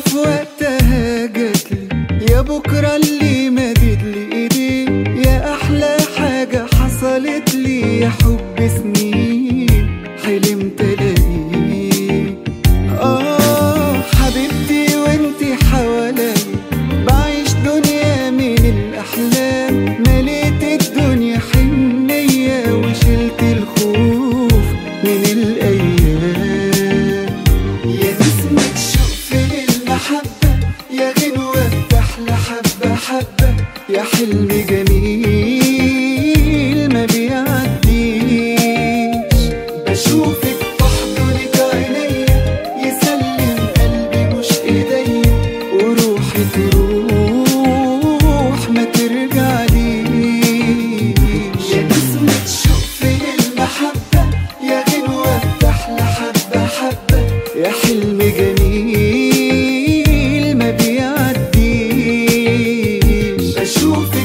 في وقتها جاتلي يا بكرة اللي مدد لي ايديه يا أحلى حاجة حصلت لي يا حب. بتحلى حبة حبة يا حلم جميل ما بيعديش. بشوفك بحضنك عينيا يسلم قلبي مش ايديا وروحي تروح ما ترجعليش. يا نسمة شوق في المحبة يا غنوة بتحلى حبة حبة يا حلم بيعديش بشوفك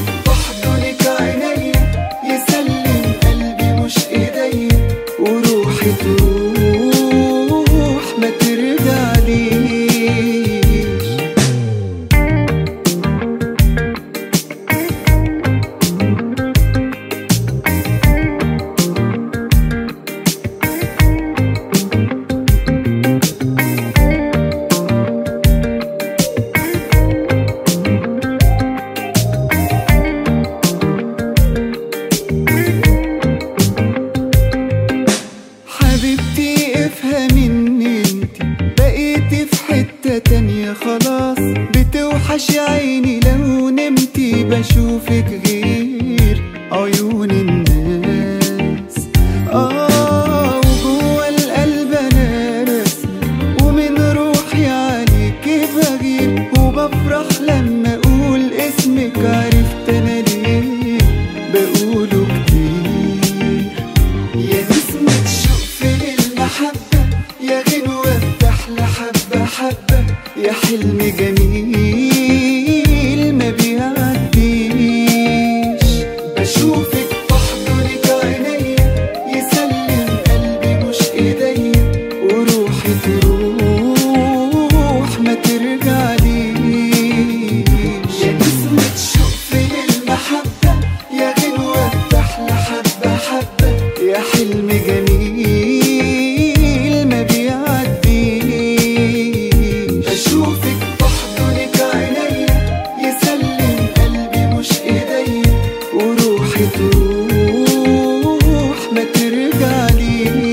يا حلم جميل ما بيعديش. بشوفك بحضنك عينيا يسلم قلبي مش ايديا وروحي تروح ما ترجع ليش يا نسمة شوف المحبة يا غنوة تحلى حبة حبة. يا حلم جميل 那里。